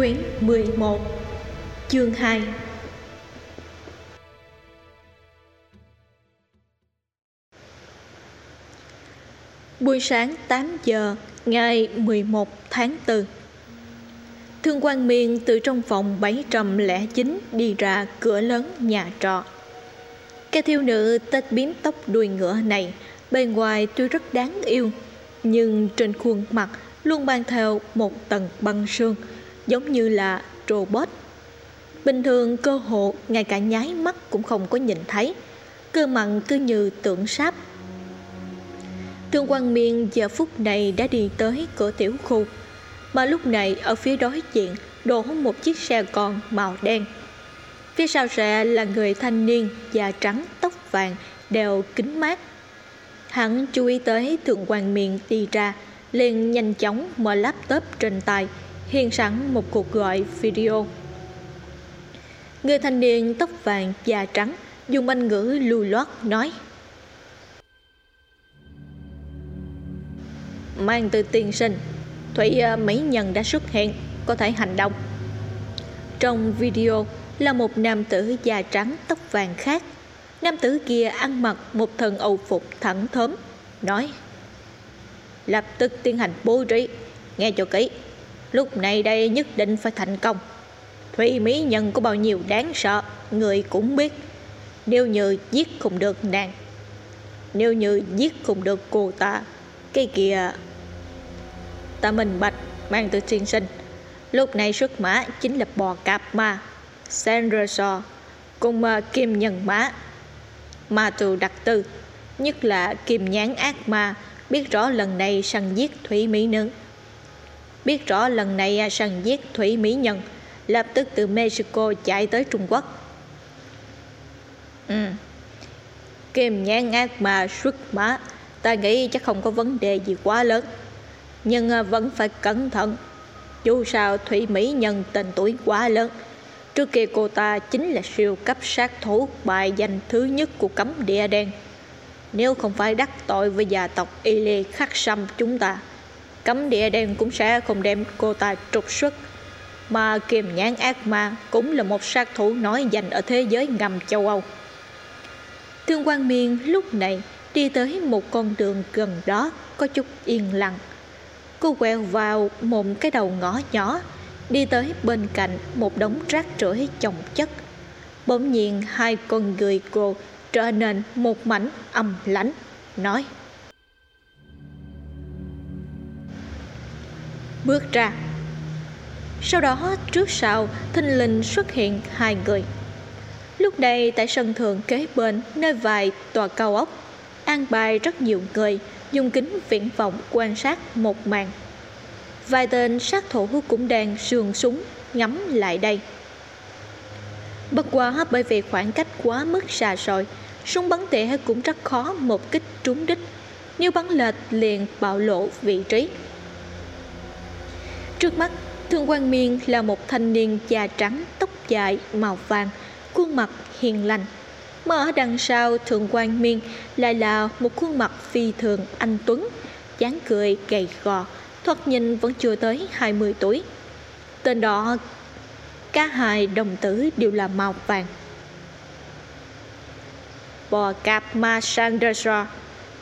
Quyển 11 Chương 2 Buổi sáng 8 giờ ngày 11 tháng 4 Thương Quang miên từ trong phòng 709 đi ra cửa lớn nhà trọ. Cái thiếu nữ tết biếm tóc đuôi ngựa này, Bề ngoài tuy rất đáng yêu, Nhưng trên khuôn mặt luôn mang theo một tầng băng sương giống như là robot. Bình thường cơ hộ ngay cả nháy mắt cũng không có nhìn thấy, cơ mặn cứ như tượng sáp. Thương Quang Miên giờ phút này đã đi tới cửa tiểu khu, mà lúc này ở phía đối diện đổ một chiếc xe con màu đen. Phía sau xe là người thanh niên da trắng tóc vàng đeo kính mát. Hắn chú ý tới Thượng Quang Miên đi ra, liền nhanh chóng mở laptop trên tay hiện sẵn một cuộc gọi video. Người thanh niên tóc vàng da trắng, dùng anh ngữ lưu loát nói, Mang từ tiền sinh Thủy ờ, mấy Mỹ Nhân đã xuất hiện, Có thể hành động. Trong video là một nam tử da trắng tóc vàng khác. Nam tử kia ăn mặc một thân âu phục thẳng thớm, Nói, Lập tức tiến hành bố trí, Nghe cho kỹ. Lúc này đây nhất định phải thành công. Thủy Mỹ Nhân có bao nhiêu đáng sợ, Người cũng biết. Nếu như giết không được nàng, Nếu như giết không được cô ta, Cái kia, Ta minh bạch, Mang từ thiên sinh. Lúc này xuất mã chính là bò cạp ma Sandra Cùng à, kim nhân mã, Ma tù đặc tư, Nhất là kim nhãn ác ma, Biết rõ lần này săn giết Thủy Mỹ Nữ biết rõ lần này à, săn giết thủy mỹ nhân lập tức từ mexico chạy tới trung quốc. Ừ. kim nhãn ác mà xuất mã ta nghĩ chắc không có vấn đề gì quá lớn. Nhưng à, vẫn phải cẩn thận. Dù sao thủy mỹ nhân tên tuổi quá lớn. Trước kia cô ta chính là siêu cấp sát thủ bài danh thứ nhất của cấm địa đen. Nếu không phải đắc tội với gia tộc y lê khắc xâm chúng ta cấm địa đen cũng sẽ không đem cô ta trục xuất mà kiềm nhãn ác ma cũng là một sát thủ nói danh ở thế giới ngầm châu Âu. Thương Quang Miên lúc này đi tới một con đường gần đó có chút yên lặng. Cô quẹo vào một cái đầu ngõ nhỏ, đi tới bên cạnh một đống rác rưởi chồng chất. Bỗng nhiên hai con người cô trở nên một mảnh âm lãnh, nói bước ra. Sau đó, trước sau thinh linh xuất hiện hai người. Lúc này, tại sân thượng kế bên, nơi vài tòa cao ốc, an bài rất nhiều người, dùng kính viễn vọng quan sát một màn. Vài tên sát thủ cũng đang sườn súng ngắm lại đây. Bất quá bởi vì khoảng cách quá mức xa xôi súng bắn tỉa cũng rất khó một kích trúng đích. Nếu bắn lệch liền bạo lộ vị trí. Trước mắt, Thương Quang Miên là một thanh niên da trắng, tóc dài, màu vàng, khuôn mặt hiền lành. Mà ở đằng sau Thượng Quang Miên lại là một khuôn mặt phi thường anh Tuấn, dáng cười gầy gò, thoạt nhìn vẫn chưa tới 20 tuổi. Tên đó, cả hai đồng tử đều là màu vàng. Bò cạp ma Sandra,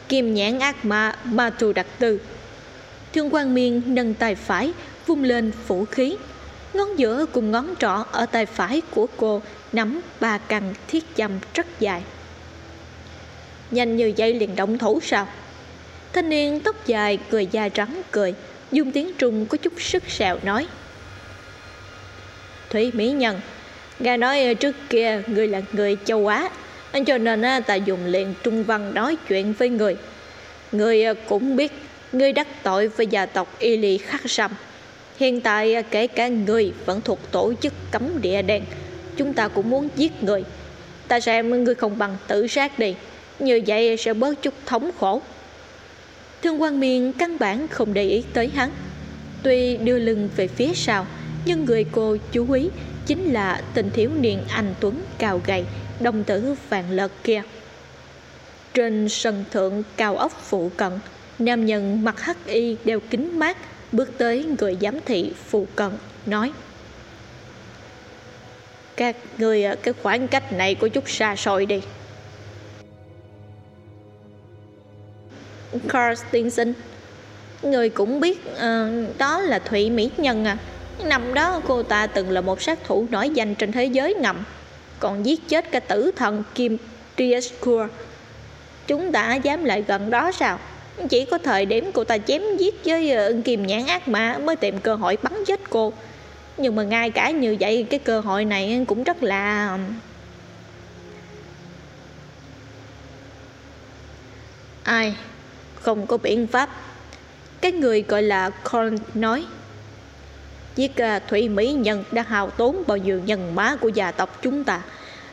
kim nhãn ác ma ma thù đặc tư. Thương Quang Miên nâng tay phải vung lên vũ khí. Ngón giữa cùng ngón trỏ ở tay phải của cô nắm ba căn thiết châm rất dài. Nhanh như dây liền động thủ sao? Thanh niên tóc dài cười da trắng cười dùng tiếng trung có chút sức sẹo nói. Thủy mỹ nhân nghe nói trước kia người là người châu á, cho nên ta dùng liền trung văn nói chuyện với người. Người cũng biết, Ngươi đắc tội với gia tộc Y Lì khắc sầm Hiện tại à, kể cả người vẫn thuộc tổ chức cấm địa đen. Chúng ta cũng muốn giết người. Ta xem người không bằng tự sát đi. Như vậy sẽ bớt chút thống khổ. Thương quan miên căn bản không để ý tới hắn. Tuy đưa lưng về phía sau, Nhưng người cô chú ý Chính là tình thiếu niên anh Tuấn cao gầy, Đồng tử vàng lợt kia. Trên sân thượng cao ốc phụ cận, Nam nhân mặc hắc y đeo kính mát Bước tới người giám thị phụ cận Nói Các người cái khoảng cách này có chút xa xôi đi. Carl Stinson Người cũng biết uh, đó là Thụy Mỹ Nhân à. Năm đó cô ta từng là một sát thủ nổi danh trên thế giới ngầm Còn giết chết cả tử thần Kim Diaskur Chúng ta dám lại gần đó sao? Chỉ có thời điểm cô ta chém giết với ờ, ân kiềm Nhãn Ác mà Mới tìm cơ hội bắn chết cô. Nhưng mà ngay cả như vậy, Cái cơ hội này cũng rất là Ai, Không có biện pháp. Cái người gọi là Corn nói, Giết ờ, Thủy Mỹ Nhân đã hào tốn bao nhiêu nhân má của gia tộc chúng ta.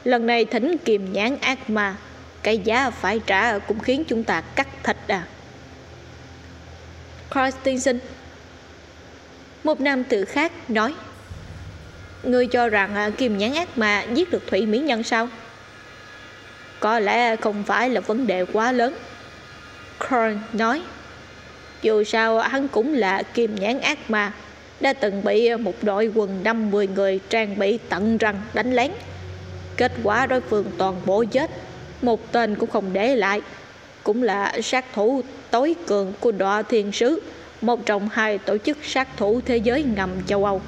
Lần này thỉnh kiềm nhãn ác ma, Cái giá phải trả cũng khiến chúng ta cắt thịt à. Christensen Một nam tử khác nói Ngươi cho rằng à, Kim nhãn ác mà giết được Thủy Mỹ Nhân sao Có lẽ không phải là vấn đề quá lớn Korn nói Dù sao hắn cũng là Kim nhãn ác mà, đã từng bị một đội quần 50 người trang bị tận răng đánh lén. Kết quả đối phương toàn bộ chết, một tên cũng không để lại. Cũng là sát thủ tối cường của đọa thiên sứ, một trong hai tổ chức sát thủ thế giới ngầm châu Âu.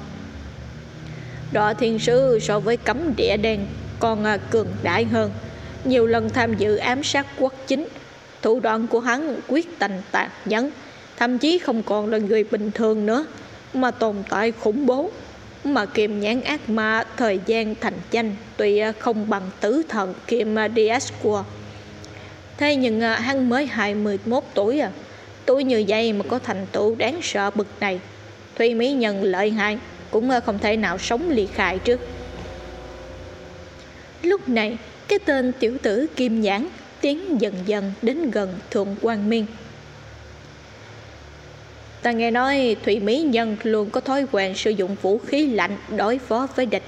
Đọa thiên sứ so với cấm địa đen còn à, cường đại hơn, nhiều lần tham dự ám sát quốc chính. Thủ đoạn của hắn quyết tành tàn nhẫn, thậm chí không còn là người bình thường nữa mà tồn tại khủng bố mà kiềm nhãn ác ma thời gian thành danh tuy à, không bằng tử thần kiềm à, của thế nhưng à, hắn mới 21 tuổi à. Tuổi như vậy mà có thành tựu đáng sợ bực này. Thùy Mỹ Nhân lợi hại, cũng à, không thể nào sống ly khai trước. Lúc này, cái tên tiểu tử kim nhãn tiến dần dần đến gần thượng quan miên. Ta nghe nói Thủy Mỹ Nhân luôn có thói quen sử dụng vũ khí lạnh đối phó với địch.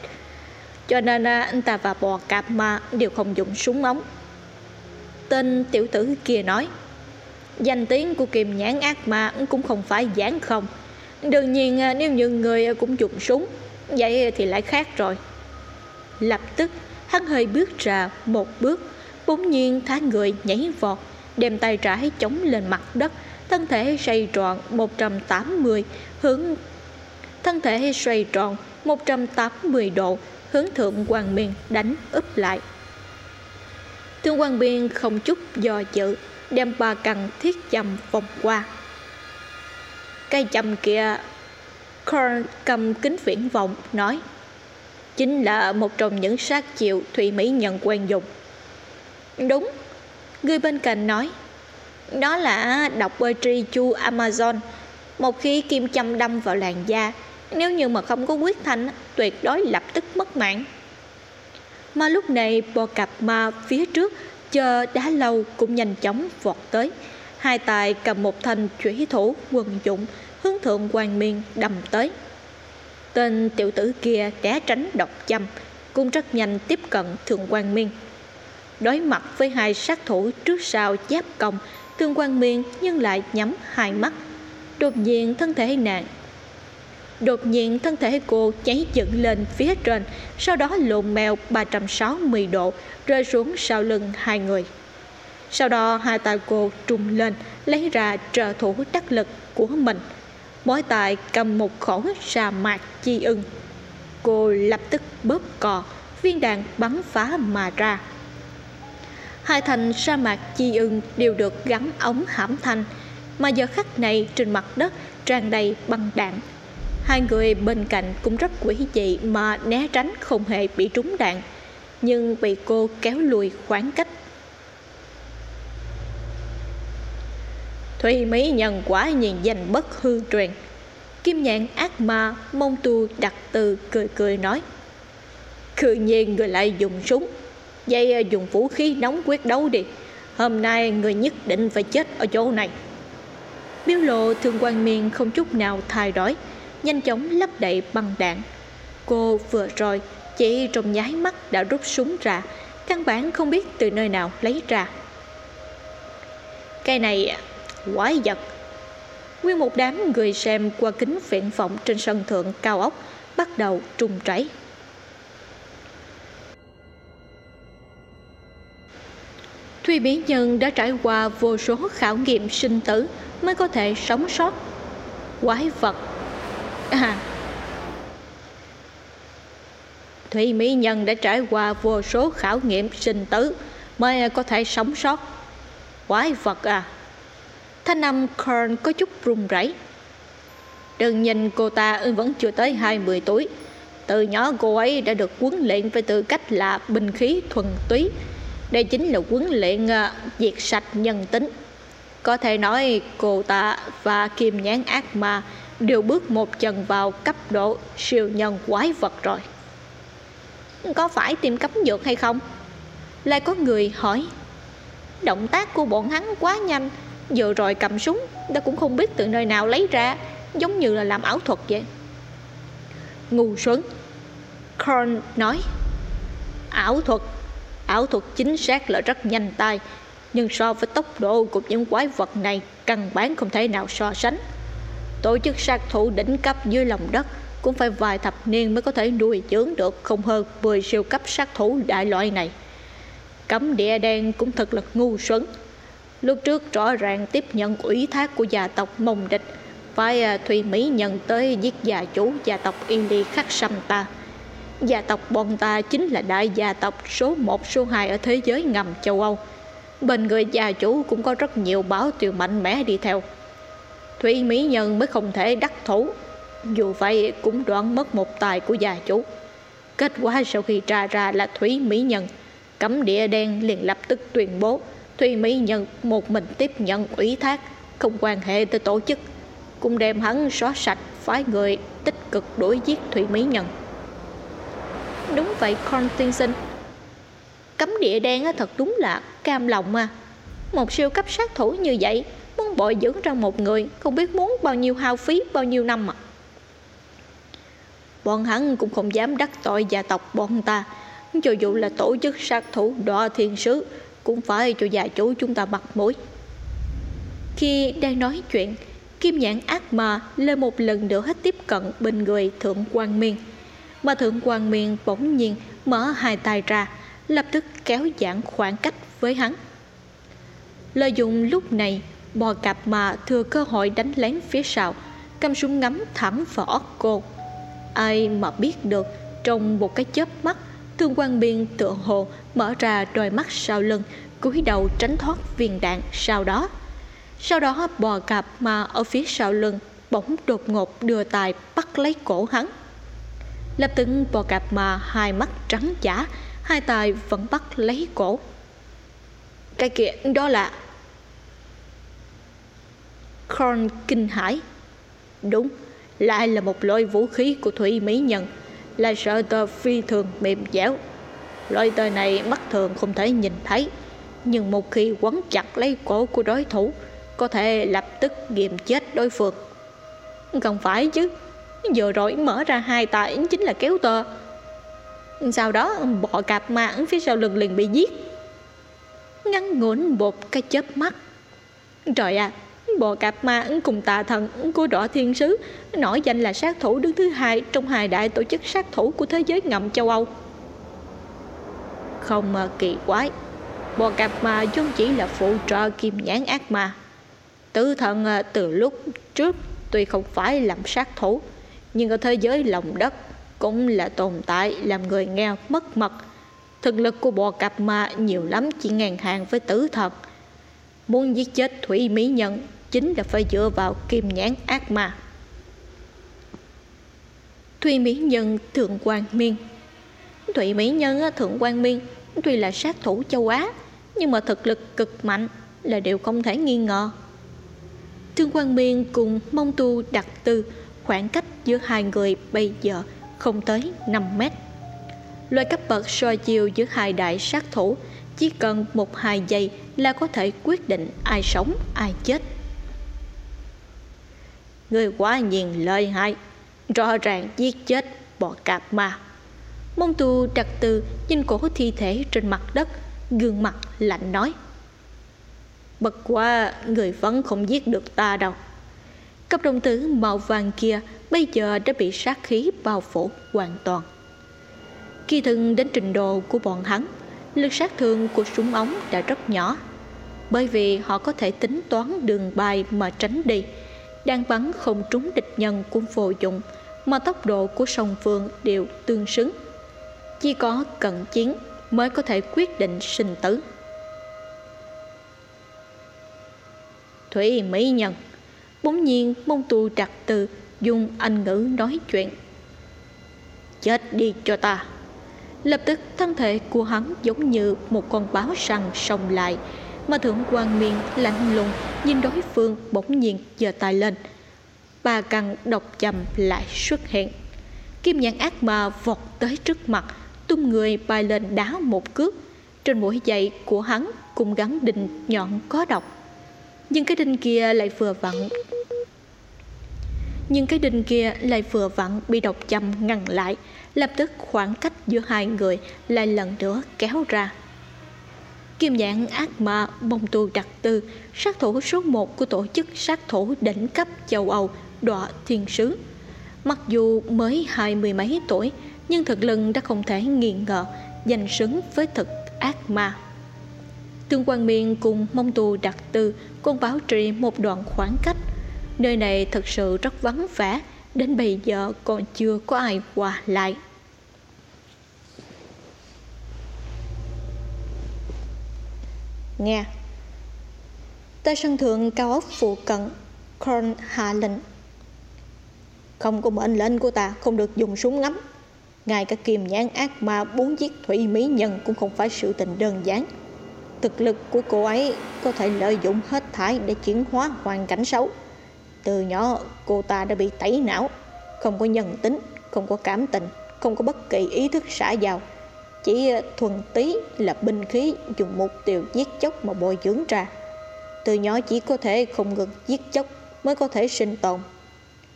Cho nên à, anh ta và bò cạp ma đều không dùng súng ống. Tên tiểu tử kia nói. Danh tiếng của kiềm nhãn ác ma cũng không phải giảng không. Đương nhiên à, nếu như người cũng dùng súng, Vậy thì lại khác rồi. Lập tức, hắn hơi bước ra một bước, Bỗng nhiên thá người nhảy vọt, Đem tay trái chống lên mặt đất, thân thể xoay tròn 180 hướng, thân thể xoay tròn 180 độ, hướng thượng Quang Miên đánh úp lại. Thương quan Biên không chút do dự đem ba cần thiết chầm vòng qua. Cây chầm kia Korn cầm kính viễn vọng nói chính là một trong những sát chiều Thủy Mỹ nhận quen dùng. Đúng, người bên cạnh nói đó là độc bơi tri chu Amazon một khi kim châm đâm vào làn da nếu như mà không có quyết thanh tuyệt đối lập tức mất mạng mà lúc này bò cặp ma phía trước chờ đã lâu cũng nhanh chóng vọt tới. Hai tay cầm một thanh chủy thủ quần dụng, hướng thượng hoàng miên đầm tới. Tên tiểu tử kia né tránh độc châm, cũng rất nhanh tiếp cận thượng quan miên. Đối mặt với hai sát thủ trước sau giáp công, thượng quan miên nhưng lại nhắm hai mắt. Đột nhiên thân thể nàng Đột nhiên thân thể cô cháy dựng lên phía trên, Sau đó lộn mèo 360 độ, Rơi xuống sau lưng hai người. Sau đó hai tay cô trùng lên, Lấy ra trợ thủ đắc lực của mình. Mỗi tay cầm một khẩu sa mạc chi ưng. Cô lập tức bóp cò, Viên đạn bắn phá mà ra. Hai thành sa mạc chi ưng đều được gắn ống hãm thanh, mà giờ khắc này trên mặt đất tràn đầy băng đạn hai người bên cạnh cũng rất quỷ dị mà né tránh không hề bị trúng đạn, nhưng bị cô kéo lùi khoảng cách. Thủy Mỹ nhân quả nhìn danh bất hư truyền. Kim nhạn ác ma mông tu đặt từ cười cười nói Cự nhiên người lại dùng súng, dây dùng vũ khí nóng quyết đấu đi. Hôm nay người nhất định phải chết ở chỗ này. Biểu lộ thường quan miên không chút nào thay đổi Nhanh chóng lấp đầy bằng đạn. Cô vừa rồi chỉ trong nháy mắt đã rút súng ra, Căn bản không biết từ nơi nào lấy ra. Cái này, quái vật. Nguyên một đám người xem qua kính viễn vọng trên sân thượng cao ốc Bắt đầu trùng chảy Thuy Bí Nhân đã trải qua vô số khảo nghiệm sinh tử mới có thể sống sót. Quái vật. À. Thủy Mỹ Nhân đã trải qua vô số khảo nghiệm sinh tử mới có thể sống sót. Quái vật à. Thanh âm Kern có chút run rẩy. Đừng nhìn cô ta vẫn chưa tới 20 tuổi. Từ nhỏ cô ấy đã được huấn luyện với tư cách là binh khí thuần túy. Đây chính là huấn luyện à, diệt sạch nhân tính. Có thể nói cô ta và kim nhãn ác ma đều bước một chân vào cấp độ siêu nhân quái vật rồi. Có phải tìm cấm dược hay không? Lại có người hỏi. Động tác của bọn hắn quá nhanh, vừa rồi cầm súng ta cũng không biết từ nơi nào lấy ra, giống như là làm ảo thuật vậy. Ngu xuẩn Korn nói. Ảo thuật ảo thuật chính xác là rất nhanh tay, nhưng so với tốc độ của những quái vật này, căn bản không thể nào so sánh tổ chức sát thủ đỉnh cấp dưới lòng đất cũng phải vài thập niên mới có thể nuôi dưỡng được không hơn 10 siêu cấp sát thủ đại loại này cấm địa đen cũng thật là ngu xuẩn lúc trước rõ ràng tiếp nhận ủy thác của gia tộc mông địch phải à, thùy mỹ nhận tới giết gia chủ gia tộc Ili khắc Sâm ta Gia tộc bọn ta chính là đại gia tộc số 1 số 2 ở thế giới ngầm châu Âu. Bên người gia chủ cũng có rất nhiều bảo tiêu mạnh mẽ đi theo. Thủy Mỹ Nhân mới không thể đắc thủ, dù vậy cũng đoạn mất một tài của gia chủ. Kết quả sau khi tra ra là Thủy Mỹ Nhân, cấm địa đen liền lập tức tuyên bố Thủy Mỹ Nhân một mình tiếp nhận ủy thác, không quan hệ tới tổ chức, cũng đem hắn xóa sạch phái người tích cực đuổi giết Thủy Mỹ Nhân. Đúng vậy Constantine Cấm địa đen thật đúng là cam lòng mà Một siêu cấp sát thủ như vậy Muốn bội dưỡng ra một người, Không biết muốn bao nhiêu hao phí, bao nhiêu năm mà Bọn hắn cũng không dám đắc tội gia tộc bọn ta. Cho dù là tổ chức sát thủ đọa thiên sứ, Cũng phải cho gia chủ chúng ta mặt mũi. Khi đang nói chuyện, Kim nhãn ác mà lên một lần nữa hết tiếp cận bên người thượng quan miên. Mà thượng quan miên bỗng nhiên mở hai tay ra, lập tức kéo giãn khoảng cách với hắn. Lợi dụng lúc này bò cạp mà thừa cơ hội đánh lén phía sau, cầm súng ngắm thẳng vào óc cô. Ai mà biết được, trong một cái chớp mắt, thương quan biên tựa hồ mở ra đôi mắt sau lưng, cúi đầu tránh thoát viên đạn sau đó. Sau đó, bò cạp mà ở phía sau lưng bỗng đột ngột đưa tài bắt lấy cổ hắn. Lập tức, bò cạp mà hai mắt trắng giả, hai tay vẫn bắt lấy cổ. Cái kia, đó là Korn kinh hãi đúng lại là một loại vũ khí của thủy mỹ nhân là sợ tờ phi thường mềm dẻo. Loại tờ này mắt thường không thể nhìn thấy nhưng một khi quấn chặt lấy cổ của đối thủ có thể lập tức ghim chết đối phương. Không phải chứ Vừa rồi mở ra hai tay chính là kéo tơ Sau đó bọ cạp ma phía sau lưng liền bị giết. Ngắn ngủn một cái chớp mắt. Trời ạ à, Bò cạp ma cùng tà thần của đỏ thiên sứ, Nổi danh là sát thủ đứng thứ hai Trong hai đại tổ chức sát thủ của thế giới ngầm châu Âu. Không mà kỳ quái Bò cạp ma vốn chỉ là phụ trợ kim nhãn ác ma. Tử thần à, từ lúc trước Tuy không phải làm sát thủ, nhưng ở thế giới lòng đất cũng là tồn tại làm người nghe mất mật. Thực lực của bò cặp ma nhiều lắm, chỉ ngàn hàng với tử thần. Muốn giết chết thủy mỹ nhân chính là phải dựa vào kim nhãn ác ma Thùy mỹ nhân thượng quan miên thủy mỹ nhân thượng quan miên, tuy là sát thủ châu á, nhưng mà thực lực cực mạnh là điều không thể nghi ngờ Thương Quang Miên cùng Mông Tu đặc tư khoảng cách giữa hai người bây giờ không tới 5 mét. Loại cấp bậc soi chiều giữa hai đại sát thủ, chỉ cần một hai giây là có thể quyết định ai sống ai chết. Người quá nhìn lợi hại, rõ ràng giết chết bọ cạp ma. Mông tu đặc từ nhìn cổ thi thể trên mặt đất, gương mặt lạnh nói. Bất quá người vẫn không giết được ta đâu. Cấp đồng tử màu vàng kia bây giờ đã bị sát khí bao phủ hoàn toàn. khi thân đến trình độ của bọn hắn, lực sát thương của súng ống đã rất nhỏ. Bởi vì họ có thể tính toán đường bay mà tránh đi, đang bắn không trúng địch nhân cũng vô dụng, mà tốc độ của song phương đều tương xứng. Chỉ có cận chiến mới có thể quyết định sinh tử. Thủy Mỹ Nhân Bỗng nhiên mông tu đặt từ dùng anh ngữ nói chuyện Chết đi cho ta Lập tức thân thể của hắn giống như một con báo săn sông lại mà thượng quan miên lạnh lùng, nhìn đối phương bỗng nhiên giơ tay lên. Ba căn độc chầm lại xuất hiện. Kim nhãn ác ma vọt tới trước mặt, Tung người bay lên đá một cước. Trên mũi giày của hắn cũng gắn đinh nhọn có độc. Nhưng cái đinh kia lại vừa vặn. Nhưng cái đinh kia lại vừa vặn bị độc châm ngăn lại. Lập tức khoảng cách giữa hai người lại lần nữa kéo ra kim dạng ác ma bông tu đặc tư, sát thủ số một của tổ chức sát thủ đỉnh cấp châu âu, đọa thiên sứ. Mặc dù mới hai mươi mấy tuổi, nhưng thực lực đã không thể nghi ngờ danh xứng với thực ác ma. Tương quan miên cùng mông Tù đặc tư còn bảo trì một đoạn khoảng cách. Nơi này thật sự rất vắng vẻ, Đến bây giờ còn chưa có ai qua lại. Nghe. Tại sân thượng cao ốc phụ cận Korn hạ lệnh. Không có mệnh lệnh của ta Không được dùng súng ngắm. Ngài cả kiềm nhãn ác ma bốn chiếc thủy mỹ nhân Cũng không phải sự tình đơn giản. Thực lực của cô ấy Có thể lợi dụng hết thải Để chuyển hóa hoàn cảnh xấu. Từ nhỏ cô ta đã bị tẩy não. Không có nhân tính, không có cảm tình Không có bất kỳ ý thức xã giao. Chỉ ờ, thuần tí là binh khí Dùng mục tiêu giết chóc mà bồi dưỡng ra Từ nhỏ chỉ có thể không ngừng giết chóc Mới có thể sinh tồn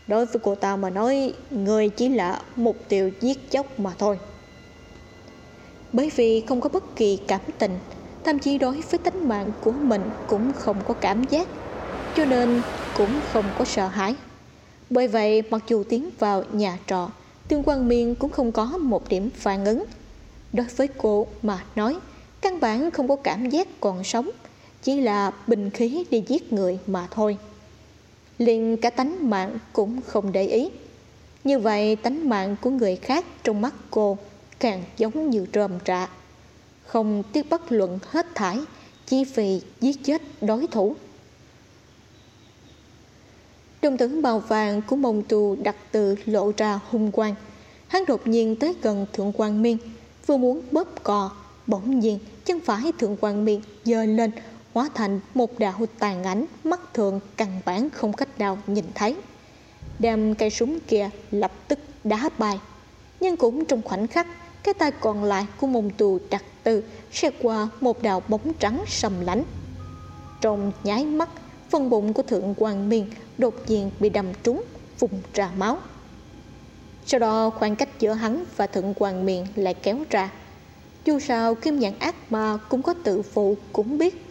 Đối với cô ta mà nói Người chỉ là mục tiêu giết chóc mà thôi Bởi vì không có bất kỳ cảm tình Thậm chí đối với tính mạng của mình Cũng không có cảm giác Cho nên cũng không có sợ hãi. Bởi vậy mặc dù tiến vào nhà trọ, Tương quan Miên cũng không có một điểm phản ứng. Đối với cô mà nói, căn bản không có cảm giác còn sống, chỉ là bình khí đi giết người mà thôi. liền cả tánh mạng cũng không để ý. Như vậy tánh mạng của người khác trong mắt cô càng giống như rơm trạ. Không tiếc bất luận hết thải, chỉ vì giết chết đối thủ. trong tử màu vàng của mông tù đặt từ lộ ra hung quang. Hắn đột nhiên tới gần thượng quan miên, vừa muốn bóp cò, bỗng nhiên chân phải thượng quan miên giơ lên, hóa thành một đạo tàn ảnh mắt thường căn bản không cách nào nhìn thấy. Đem cây súng kia lập tức đá bay. Nhưng cũng trong khoảnh khắc, cái tay còn lại của mông tù đặt từ sẽ qua một đạo bóng trắng sầm lánh. Trong nháy mắt, phần bụng của thượng quan miên đột nhiên bị đâm trúng vùng ra máu sau đó, khoảng cách giữa hắn và thượng quan miệng lại kéo ra. Dù sao, kim nhãn ác ma cũng có tự phụ cũng biết.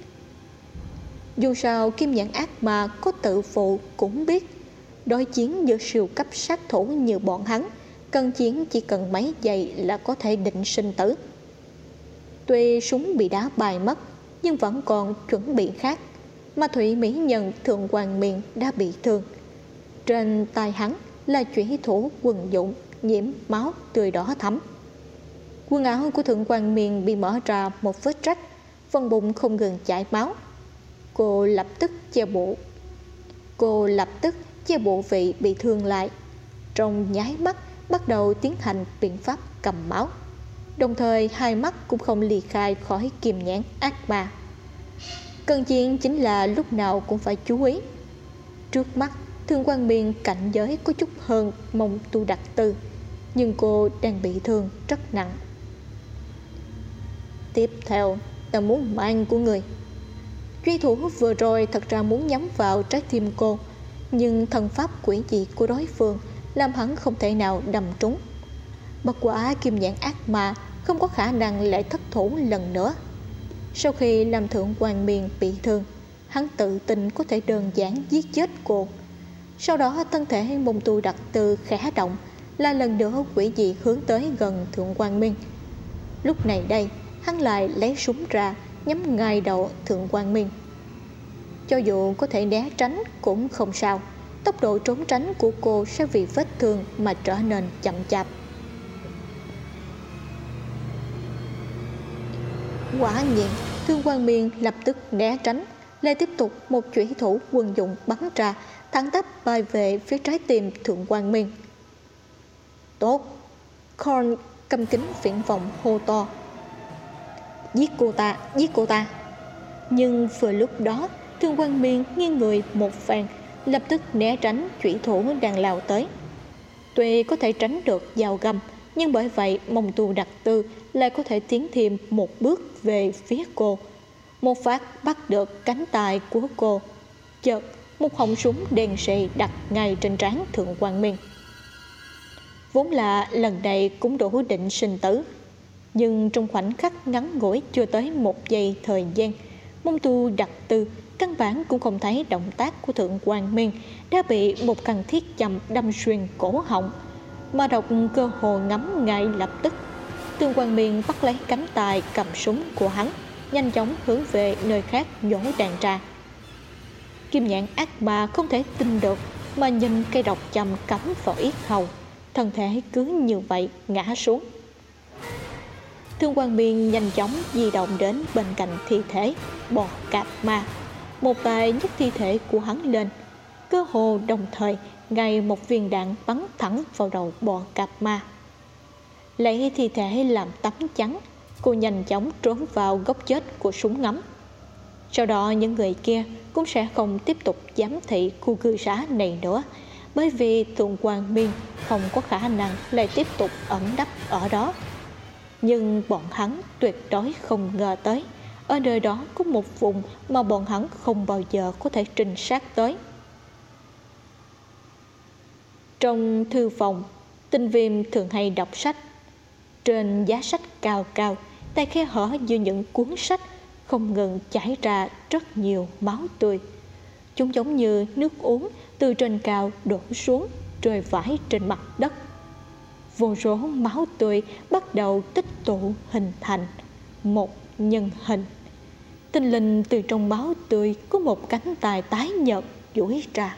Dù sao, kim nhãn ác ma có tự phụ cũng biết. Đối chiến giữa siêu cấp sát thủ như bọn hắn, cần chiến chỉ cần mấy giây là có thể định sinh tử. Tuy súng bị đá bài mất, nhưng vẫn còn chuẩn bị khác, mà Thủy Mỹ Nhân Thượng Hoàng Miền đã bị thương. Trên tay hắn là chủy thủ quần dụng nhiễm máu tươi đỏ thắm. Quần áo của Thượng quan Miền bị mở ra một vết rách, phần bụng không ngừng chảy máu. Cô lập tức che bộ. Cô lập tức che bộ vị bị thương lại. Trong nháy mắt bắt đầu tiến hành biện pháp cầm máu. Đồng thời hai mắt cũng không ly khai khỏi kiềm nhãn ác ma. Cần chuyện chính là lúc nào cũng phải chú ý trước mắt thương quan miên cảnh giới có chút hơn mong tu đặc tư, nhưng cô đang bị thương rất nặng. Tiếp theo ta muốn mang của người. Truy thủ vừa rồi thật ra muốn nhắm vào trái tim cô, nhưng thần pháp quỷ dị của đối phương làm hắn không thể nào đầm trúng. Bất quả kim nhãn ác ma không có khả năng lại thất thủ lần nữa. Sau khi làm thượng hoàng miền bị thương, hắn tự tin có thể đơn giản giết chết cô sau đó, thân thể mông tu đặc từ khẽ động, là lần nữa quỷ dị hướng tới gần thượng quan minh. Lúc này đây, hắn lại lấy súng ra, nhắm ngay đầu thượng quan minh. Cho dù có thể né tránh cũng không sao. Tốc độ trốn tránh của cô sẽ vì vết thương mà trở nên chậm chạp. Quả nhiên thương quan miên lập tức né tránh, lại tiếp tục một chủy thủ quân dụng bắn ra thẳng tắp bay về phía trái tim thượng quan miên tốt. Korn cầm kính viễn vọng hô to. Giết cô ta, giết cô ta. Nhưng vừa lúc đó, thượng quan miên nghiêng người một phen lập tức né tránh chủy thủ đang lao tới. Tuy có thể tránh được dao găm, nhưng bởi vậy mông tu đặc tư lại có thể tiến thêm một bước về phía cô. Một phát bắt được cánh tay của cô. Chợt một họng súng đèn xì đặt ngay trên trán thượng quan miên vốn là lần này cũng đủ định sinh tử, nhưng trong khoảnh khắc ngắn ngủi chưa tới một giây thời gian mông tu đặc tư căn bản cũng không thấy động tác của thượng quan miên đã bị một căn thiết chầm đâm xuyên cổ họng, mà độc cơ hồ ngắm ngay lập tức. Tương quan miên bắt lấy cánh tay cầm súng của hắn, nhanh chóng hướng về nơi khác nhổ đạn ra kim nhãn ác ma không thể tin được mà nhìn cây độc chầm cắm vào yết hầu. Thân thể cứ như vậy, ngã xuống. Thương quan biên nhanh chóng di động đến bên cạnh thi thể, bò cạp ma. Một tay nhấc thi thể của hắn lên. Cơ hồ đồng thời, ngay một viên đạn bắn thẳng vào đầu bò cạp ma. Lấy thi thể làm tấm chắn, cô nhanh chóng trốn vào góc chết của súng ngắm sau đó những người kia cũng sẽ không tiếp tục giám thị khu cư xá này nữa. Bởi vì thượng Quang miên không có khả năng lại tiếp tục ẩn đắp ở đó. Nhưng bọn hắn tuyệt đối không ngờ tới, ở nơi đó có một vùng mà bọn hắn không bao giờ có thể trinh sát tới. Trong thư phòng, tinh viêm thường hay đọc sách. Trên giá sách cao cao, tay khe hở giữa những cuốn sách không ngừng chảy ra rất nhiều máu tươi. Chúng giống như nước uống từ trên cao đổ xuống, rơi vãi trên mặt đất. Vô số máu tươi bắt đầu tích tụ hình thành một nhân hình. Tinh linh từ trong máu tươi có một cánh tay tái nhợt duỗi ra.